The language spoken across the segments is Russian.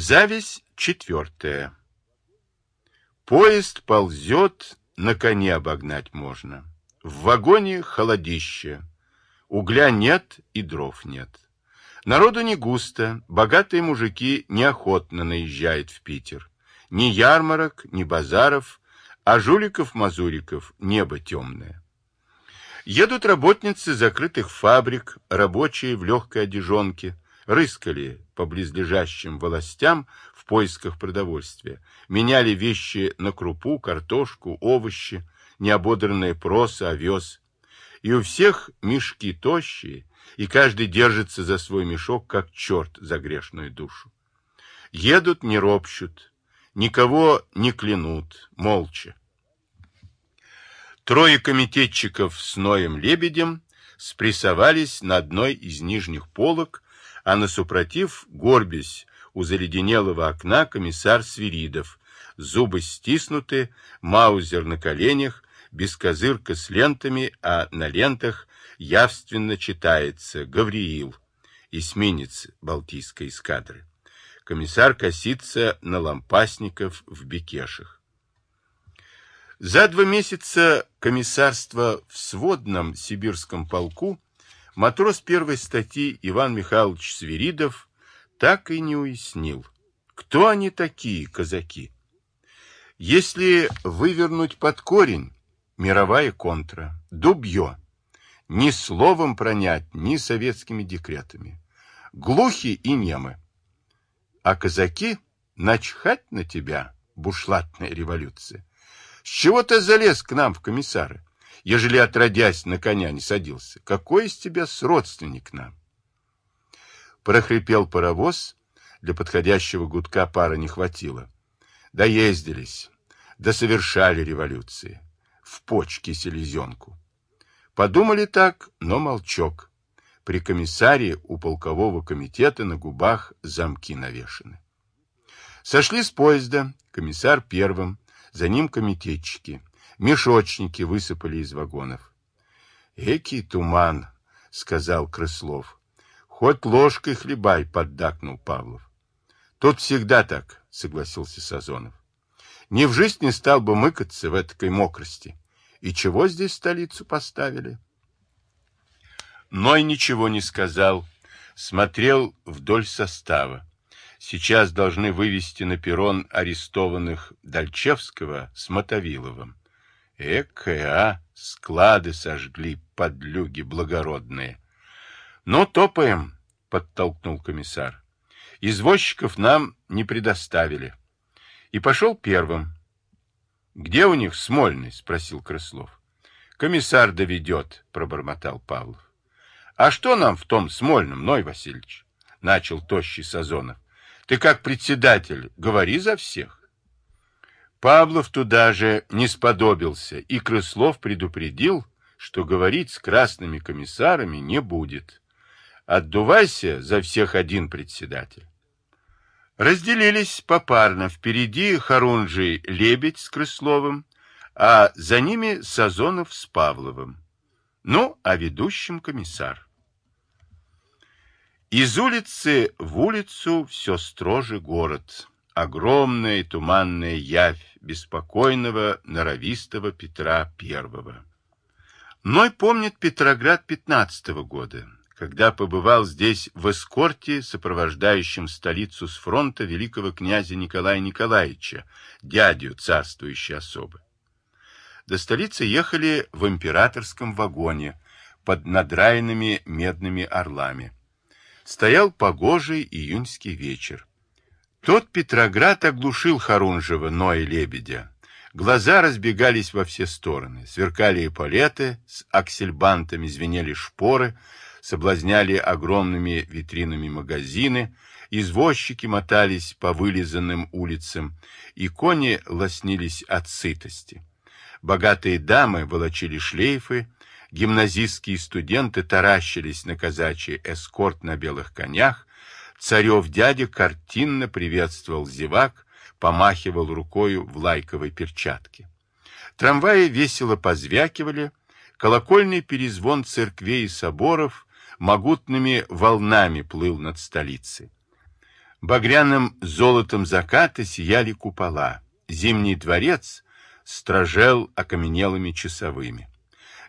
Зависть четвертая. Поезд ползет, на коне обогнать можно. В вагоне холодище. Угля нет и дров нет. Народу не густо, богатые мужики неохотно наезжают в Питер. Ни ярмарок, ни базаров, а жуликов-мазуриков небо темное. Едут работницы закрытых фабрик, рабочие в легкой одежонке, рыскали по близлежащим властям в поисках продовольствия, меняли вещи на крупу, картошку, овощи, неободранные проса, овес. И у всех мешки тощие, и каждый держится за свой мешок, как черт за грешную душу. Едут, не ропщут, никого не клянут, молча. Трое комитетчиков с Ноем Лебедем спрессовались на одной из нижних полок, а на супротив, горбясь у заледенелого окна, комиссар Свиридов, зубы стиснуты, маузер на коленях, без козырка с лентами, а на лентах явственно читается «Гавриил», эсминец Балтийской эскадры. Комиссар косится на лампасников в бекешах. За два месяца комиссарства в сводном сибирском полку матрос первой статьи Иван Михайлович Свиридов так и не уяснил, кто они такие, казаки. Если вывернуть под корень, мировая контра, дубье, ни словом пронять, ни советскими декретами. Глухи и немы. А казаки начхать на тебя, бушлатная революция. С чего ты залез к нам в комиссары? Ежели отродясь на коня не садился. Какой из тебя сродственник нам? Прохрипел паровоз, для подходящего гудка пара не хватило. Доездились, досовершали революции. В почке селезенку. Подумали так, но молчок. При комиссаре у полкового комитета на губах замки навешаны. Сошли с поезда, комиссар первым, за ним комитетчики. Мешочники высыпали из вагонов. «Экий туман», — сказал Крыслов. «Хоть ложкой хлебай», — поддакнул Павлов. «Тут всегда так», — согласился Сазонов. «Ни в жизнь не стал бы мыкаться в этой мокрости. И чего здесь столицу поставили?» Ной ничего не сказал, смотрел вдоль состава. Сейчас должны вывести на перрон арестованных Дальчевского с Мотовиловым. Экая, а, склады сожгли, подлюги благородные. Ну, топаем, подтолкнул комиссар. Извозчиков нам не предоставили. И пошел первым. Где у них Смольный? спросил Крыслов. Комиссар доведет, пробормотал Павлов. А что нам в том Смольном, Ной Васильевич? Начал тощий Сазонов. Ты как председатель, говори за всех. Павлов туда же не сподобился, и Крыслов предупредил, что говорить с красными комиссарами не будет. Отдувайся за всех один председатель. Разделились попарно. Впереди Харунжий Лебедь с Крысловым, а за ними Сазонов с Павловым. Ну, а ведущим комиссар. Из улицы в улицу все строже город огромная туманная явь беспокойного, норовистого Петра Первого. Ной помнит Петроград пятнадцатого года, когда побывал здесь в эскорте, сопровождающем столицу с фронта великого князя Николая Николаевича, дядю царствующей особы. До столицы ехали в императорском вагоне под надраенными медными орлами. Стоял погожий июньский вечер. Тот Петроград оглушил Харунжева, но Лебедя. Глаза разбегались во все стороны, сверкали эполеты, с аксельбантами звенели шпоры, соблазняли огромными витринами магазины, извозчики мотались по вылизанным улицам, и кони лоснились от сытости. Богатые дамы волочили шлейфы, гимназистские студенты таращились на казачий эскорт на белых конях, Царев дядя картинно приветствовал зевак, помахивал рукою в лайковой перчатке. Трамваи весело позвякивали, колокольный перезвон церквей и соборов могутными волнами плыл над столицей. Багряным золотом заката сияли купола. Зимний дворец стражел окаменелыми часовыми.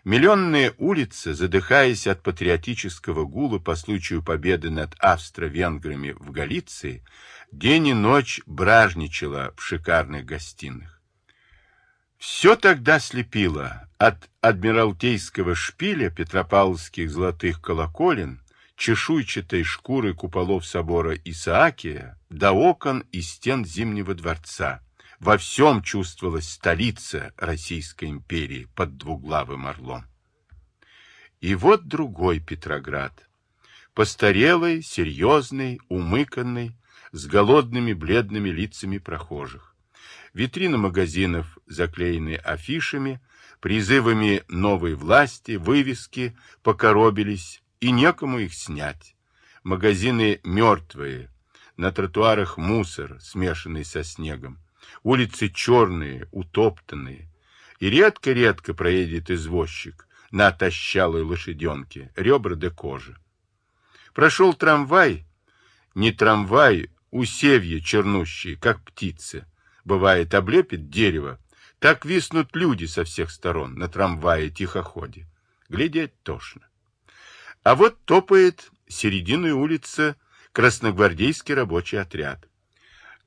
Миллионные улицы, задыхаясь от патриотического гула по случаю победы над австро-венграми в Галиции, день и ночь бражничала в шикарных гостиных. Все тогда слепило от адмиралтейского шпиля петропавловских золотых колоколен, чешуйчатой шкуры куполов собора Исаакия до окон и стен Зимнего дворца. Во всем чувствовалась столица Российской империи под двуглавым орлом. И вот другой Петроград. Постарелый, серьезный, умыканный, с голодными бледными лицами прохожих. Витрины магазинов заклеены афишами, призывами новой власти, вывески покоробились, и некому их снять. Магазины мертвые, на тротуарах мусор, смешанный со снегом, улицы черные, утоптанные, и редко-редко проедет извозчик на тощалой лошаденке, ребра до кожи. Прошел трамвай, не трамвай, усевья чернущие, как птицы, бывает, облепит дерево, так виснут люди со всех сторон на трамвае-тихоходе. Глядеть тошно. А вот топает серединой улицы красногвардейский рабочий отряд.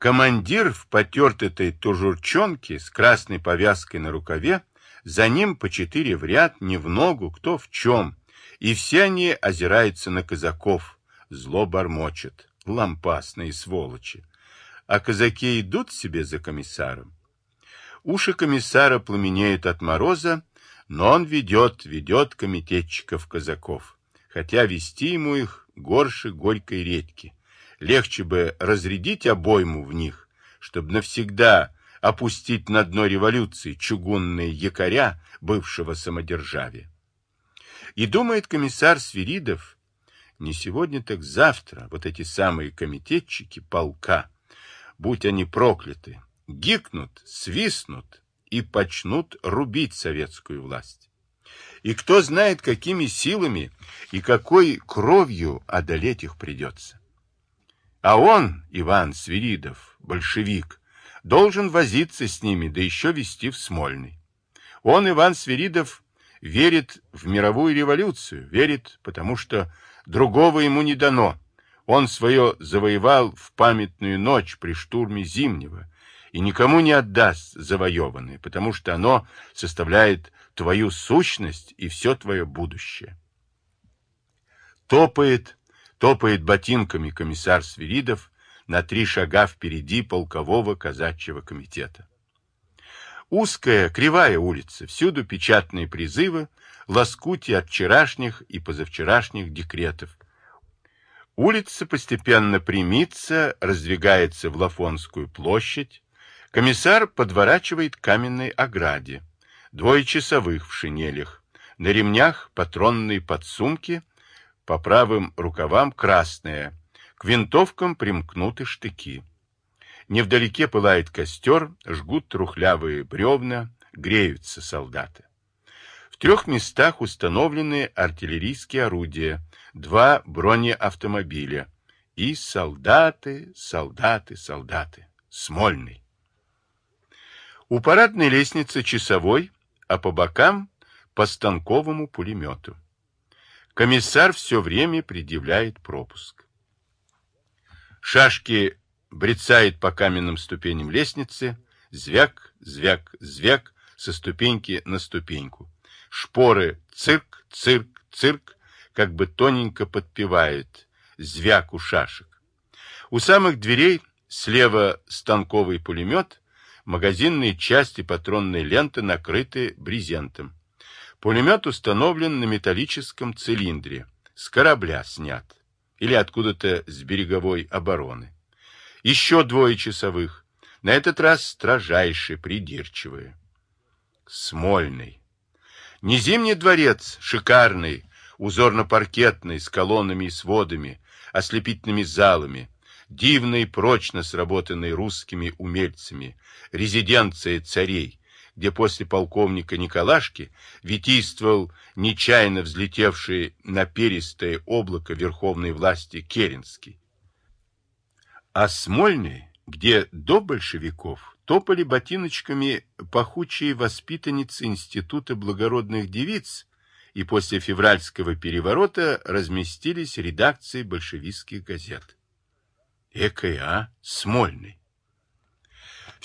Командир в потертой тужурчонке с красной повязкой на рукаве, за ним по четыре в ряд, не в ногу, кто в чем, и все они озираются на казаков, зло бормочет, лампасные сволочи. А казаки идут себе за комиссаром. Уши комиссара пламенеют от мороза, но он ведет, ведет комитетчиков-казаков, хотя вести ему их горше горькой редьки. Легче бы разрядить обойму в них, чтобы навсегда опустить на дно революции чугунные якоря бывшего самодержавия. И думает комиссар Свиридов, не сегодня, так завтра, вот эти самые комитетчики полка, будь они прокляты, гикнут, свистнут и почнут рубить советскую власть. И кто знает, какими силами и какой кровью одолеть их придется. А он, Иван Свиридов, большевик, должен возиться с ними, да еще вести в Смольный. Он, Иван Свиридов, верит в мировую революцию, верит, потому что другого ему не дано, он свое завоевал в памятную ночь при штурме Зимнего и никому не отдаст завоеванное, потому что оно составляет твою сущность и все твое будущее. Топает, топает ботинками комиссар Свиридов на три шага впереди полкового казачьего комитета. Узкая, кривая улица, всюду печатные призывы, лоскути от вчерашних и позавчерашних декретов, Улица постепенно примится, раздвигается в Лафонскую площадь. Комиссар подворачивает к каменной ограде. Двое часовых в шинелях. На ремнях патронные подсумки, по правым рукавам красные. К винтовкам примкнуты штыки. Невдалеке пылает костер, жгут трухлявые бревна, греются солдаты. В трех местах установлены артиллерийские орудия, два бронеавтомобиля и солдаты, солдаты, солдаты. Смольный. У парадной лестницы часовой, а по бокам по станковому пулемету. Комиссар все время предъявляет пропуск. Шашки брецает по каменным ступеням лестницы, звяк, звяк, звяк, со ступеньки на ступеньку. Шпоры цирк, цирк, цирк, как бы тоненько подпевает звяку шашек. У самых дверей слева станковый пулемет, магазинные части патронной ленты накрыты брезентом. Пулемет установлен на металлическом цилиндре, с корабля снят, или откуда-то с береговой обороны. Еще двое часовых, на этот раз строжайшие, придирчивые. Смольный. Не Зимний дворец, шикарный, узорно-паркетной, с колоннами и сводами, ослепительными залами, дивно и прочно сработанной русскими умельцами, резиденция царей, где после полковника Николашки витийствовал нечаянно взлетевший на перистое облако верховной власти Керенский. А Смольный, где до большевиков топали ботиночками пахучие воспитанницы Института благородных девиц, и после февральского переворота разместились редакции большевистских газет. Экая, а, Смольный.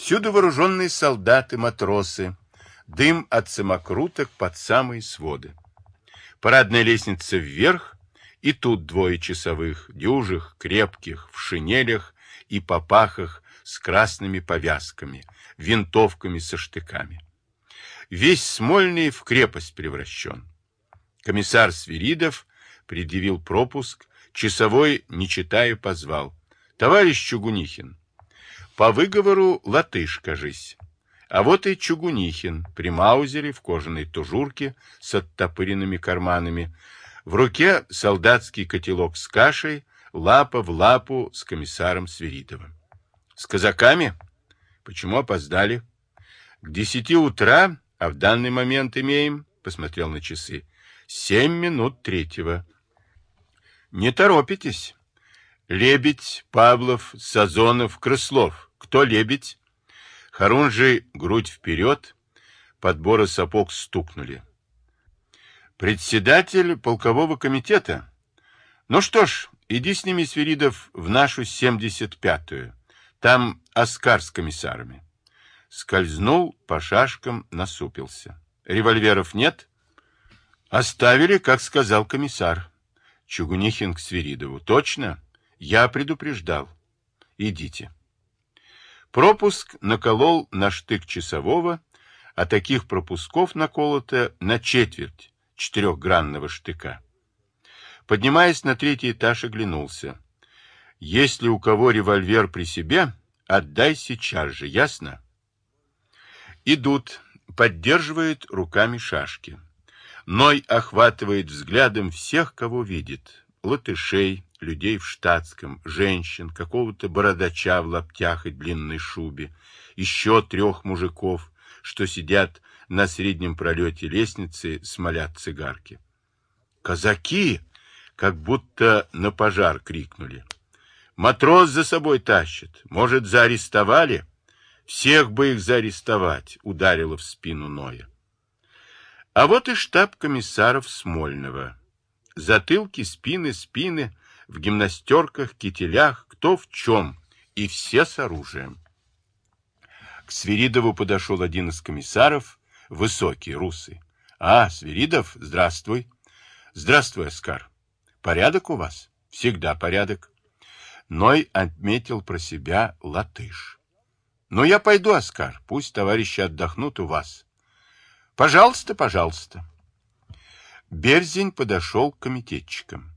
Всюду вооруженные солдаты, матросы, дым от самокруток под самые своды. Парадная лестница вверх, и тут двое часовых, дюжих, крепких, в шинелях и попахах с красными повязками, винтовками со штыками. Весь Смольный в крепость превращен. Комиссар Свиридов предъявил пропуск, часовой, не читая, позвал. Товарищ Чугунихин, по выговору латыш, кажись. А вот и Чугунихин при маузере в кожаной тужурке с оттопыренными карманами. В руке солдатский котелок с кашей, лапа в лапу с комиссаром Свиридовым. С казаками? Почему опоздали? К десяти утра, а в данный момент имеем, посмотрел на часы, семь минут третьего. Не торопитесь. Лебедь, Павлов, Сазонов, Крыслов. Кто лебедь? Харунжий грудь вперед, подборы сапог стукнули. Председатель полкового комитета? Ну что ж, иди с ними, Свиридов, в нашу 75-ю. Там Оскар с комиссарами. Скользнул по шашкам, насупился. Револьверов нет? Оставили, как сказал комиссар. Чугунихин к Свиридову. Точно? Я предупреждал. Идите. Пропуск наколол на штык часового, а таких пропусков наколото на четверть четырехгранного штыка. Поднимаясь на третий этаж, оглянулся. Если у кого револьвер при себе, отдай сейчас же, ясно? Идут, поддерживает руками шашки. Ной охватывает взглядом всех, кого видит. Латышей, людей в штатском, женщин, какого-то бородача в лаптях и длинной шубе, еще трех мужиков, что сидят на среднем пролете лестницы, смолят цигарки. «Казаки!» — как будто на пожар крикнули. «Матрос за собой тащит. Может, заарестовали?» «Всех бы их заарестовать!» — ударила в спину Ноя. А вот и штаб комиссаров Смольного. Затылки, спины, спины — в гимнастерках, кителях, кто в чем, и все с оружием. К Свиридову подошел один из комиссаров, высокий, русый. А, Свиридов, здравствуй. Здравствуй, Оскар. Порядок у вас? Всегда порядок. Ной отметил про себя латыш. Ну, я пойду, Оскар, пусть товарищи отдохнут у вас. Пожалуйста, пожалуйста. Берзень подошел к комитетчикам.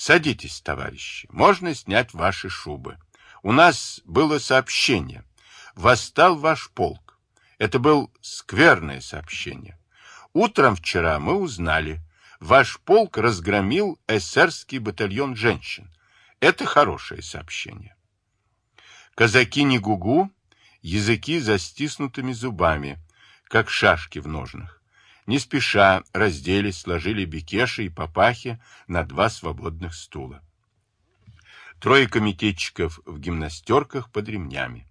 Садитесь, товарищи. Можно снять ваши шубы. У нас было сообщение. Восстал ваш полк. Это был скверное сообщение. Утром вчера мы узнали, ваш полк разгромил эсерский батальон женщин. Это хорошее сообщение. Казаки не гугу, языки застиснутыми зубами, как шашки в ножнах не спеша разделись, сложили бекеши и папахи на два свободных стула. Трое комитетчиков в гимнастерках под ремнями.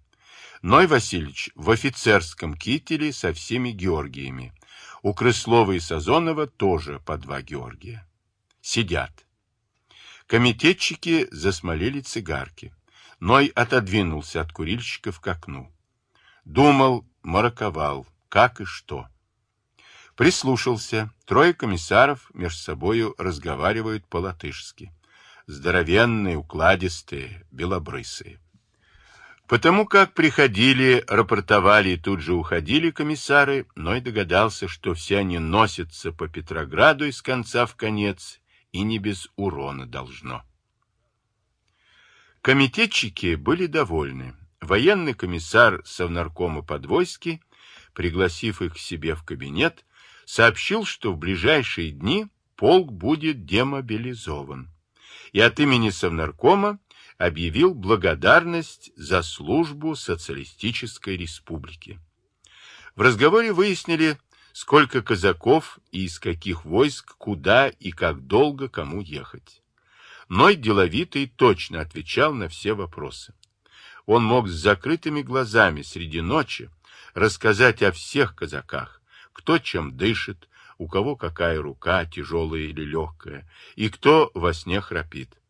Ной Васильевич в офицерском кителе со всеми Георгиями. У Крыслова и Сазонова тоже по два Георгия. Сидят. Комитетчики засмолили цигарки. Ной отодвинулся от курильщиков к окну. Думал, мараковал, как и что. Прислушался. Трое комиссаров между собою разговаривают по-латышски. Здоровенные, укладистые, белобрысые. Потому как приходили, рапортовали и тут же уходили комиссары, но и догадался, что все они носятся по Петрограду из конца в конец, и не без урона должно. Комитетчики были довольны. Военный комиссар Совнаркома Подвойский, пригласив их к себе в кабинет, сообщил, что в ближайшие дни полк будет демобилизован. И от имени Совнаркома объявил благодарность за службу социалистической республики. В разговоре выяснили, сколько казаков и из каких войск, куда и как долго кому ехать. Ной деловитый точно отвечал на все вопросы. он мог с закрытыми глазами среди ночи рассказать о всех казаках, кто чем дышит, у кого какая рука, тяжелая или легкая, и кто во сне храпит.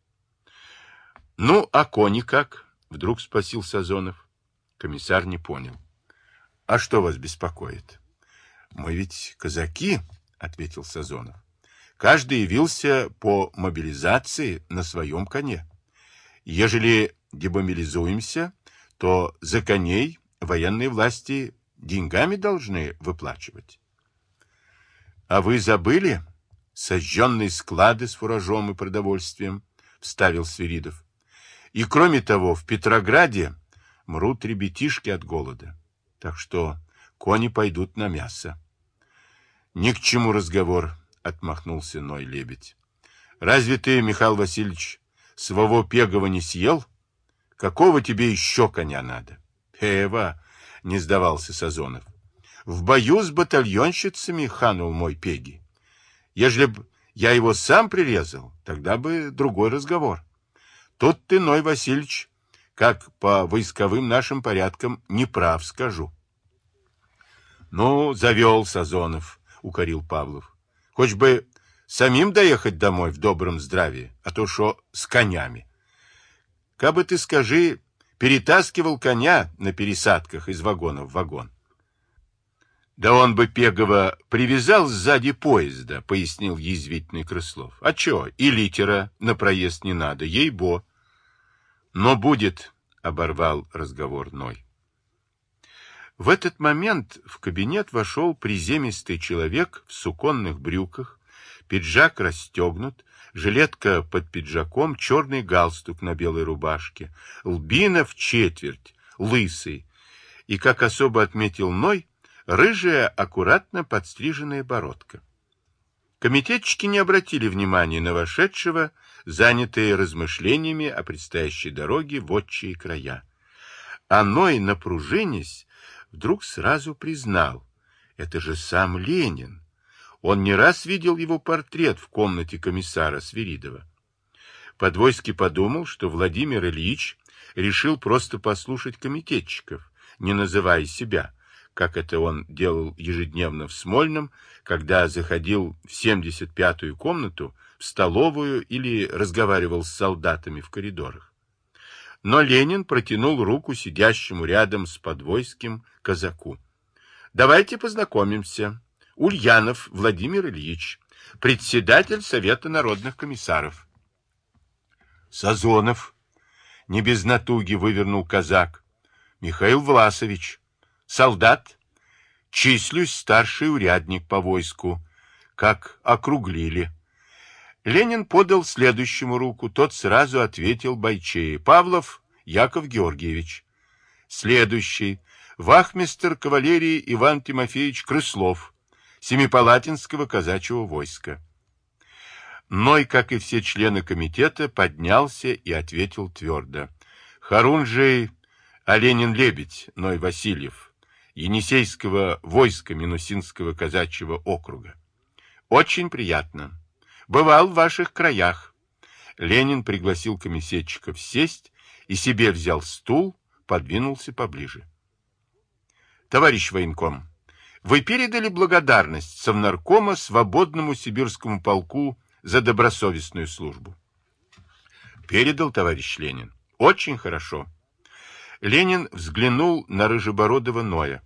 — Ну, а кони как? — вдруг спросил Сазонов. Комиссар не понял. — А что вас беспокоит? — Мы ведь казаки, — ответил Сазонов. Каждый явился по мобилизации на своем коне. Ежели демобилизуемся, то за коней военные власти деньгами должны выплачивать. А вы забыли сожженные склады с фуражом и продовольствием? Вставил Свиридов. И кроме того, в Петрограде мрут ребятишки от голода. Так что кони пойдут на мясо. Ни к чему разговор, отмахнулся Ной Лебедь. Разве ты, Михаил Васильевич, своего пегова не съел? Какого тебе еще коня надо? Эва, не сдавался Сазонов. В бою с батальонщицами ханул мой пеги. Ежели б я его сам прирезал, тогда бы другой разговор. Тут ты, Ной Васильевич, как по войсковым нашим порядкам, неправ скажу. Ну, завел Сазонов, укорил Павлов. Хоть бы самим доехать домой в добром здравии, а то что с конями. Кабы ты, скажи, перетаскивал коня на пересадках из вагона в вагон. Да он бы Пегова привязал сзади поезда, пояснил язвительный Крыслов. А чё, и литера на проезд не надо, ей-бо. Но будет, оборвал разговор Ной. В этот момент в кабинет вошел приземистый человек в суконных брюках, пиджак расстегнут, жилетка под пиджаком, черный галстук на белой рубашке, лбина в четверть, лысый, и, как особо отметил Ной, рыжая, аккуратно подстриженная бородка. Комитетчики не обратили внимания на вошедшего, занятые размышлениями о предстоящей дороге в отчие края. А Ной, напружинясь, вдруг сразу признал, это же сам Ленин. Он не раз видел его портрет в комнате комиссара Свиридова. Подвойский подумал, что Владимир Ильич решил просто послушать комитетчиков, не называя себя, как это он делал ежедневно в Смольном, когда заходил в 75-ю комнату, в столовую или разговаривал с солдатами в коридорах. Но Ленин протянул руку сидящему рядом с Подвойским казаку. «Давайте познакомимся. Ульянов Владимир Ильич, председатель Совета народных комиссаров. Сазонов, не без натуги вывернул казак. Михаил Власович, солдат, числюсь старший урядник по войску, как округлили. Ленин подал следующему руку, тот сразу ответил бойчее. Павлов Яков Георгиевич. Следующий. Вахмистр кавалерии Иван Тимофеевич Крыслов. Семипалатинского казачьего войска. Ной, как и все члены комитета, поднялся и ответил твердо. Харунжий Оленин-Лебедь, Ной Васильев, Енисейского войска Минусинского казачьего округа. Очень приятно. Бывал в ваших краях. Ленин пригласил комитетчиков сесть и себе взял стул, подвинулся поближе. Товарищ военком, вы передали благодарность Совнаркома свободному сибирскому полку за добросовестную службу. Передал, товарищ Ленин. Очень хорошо. Ленин взглянул на рыжебородого Ноя.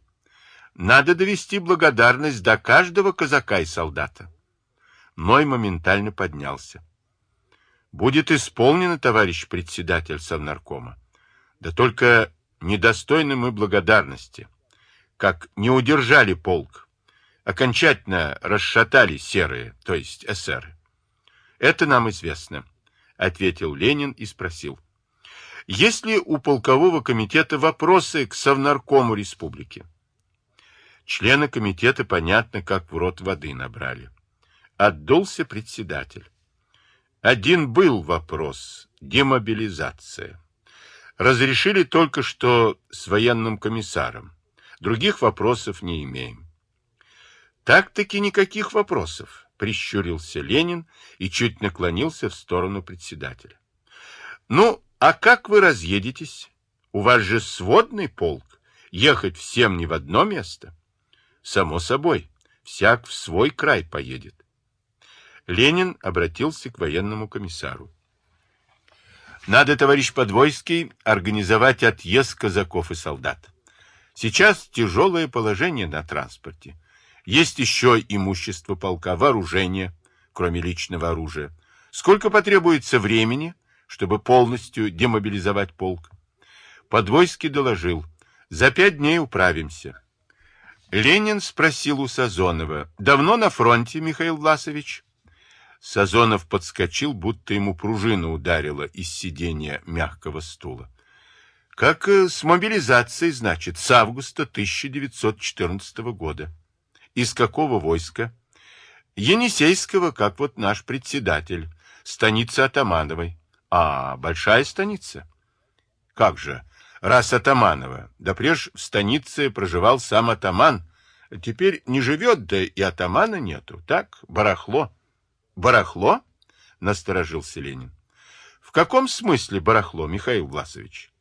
Надо довести благодарность до каждого казака и солдата. Ной моментально поднялся. Будет исполнено, товарищ председатель Совнаркома. Да только недостойны мы благодарности как не удержали полк, окончательно расшатали серые, то есть эсеры. Это нам известно, ответил Ленин и спросил. Есть ли у полкового комитета вопросы к Совнаркому республики? Члены комитета, понятно, как в рот воды набрали. Отдулся председатель. Один был вопрос – демобилизация. Разрешили только что с военным комиссаром. Других вопросов не имеем. Так-таки никаких вопросов, прищурился Ленин и чуть наклонился в сторону председателя. Ну, а как вы разъедетесь? У вас же сводный полк. Ехать всем не в одно место. Само собой, всяк в свой край поедет. Ленин обратился к военному комиссару. Надо, товарищ Подвойский, организовать отъезд казаков и солдат. Сейчас тяжелое положение на транспорте. Есть еще имущество полка, вооружение, кроме личного оружия. Сколько потребуется времени, чтобы полностью демобилизовать полк? Подвойский доложил. За пять дней управимся. Ленин спросил у Сазонова. Давно на фронте, Михаил Власович? Сазонов подскочил, будто ему пружина ударила из сидения мягкого стула. Как э, с мобилизацией, значит, с августа 1914 года. Из какого войска? Енисейского, как вот наш председатель. Станица Атамановой. А, большая станица? Как же, раз Атаманова. Да прежде в станице проживал сам атаман. Теперь не живет, да и атамана нету. Так, барахло. Барахло? Насторожился Ленин. В каком смысле барахло, Михаил Власович?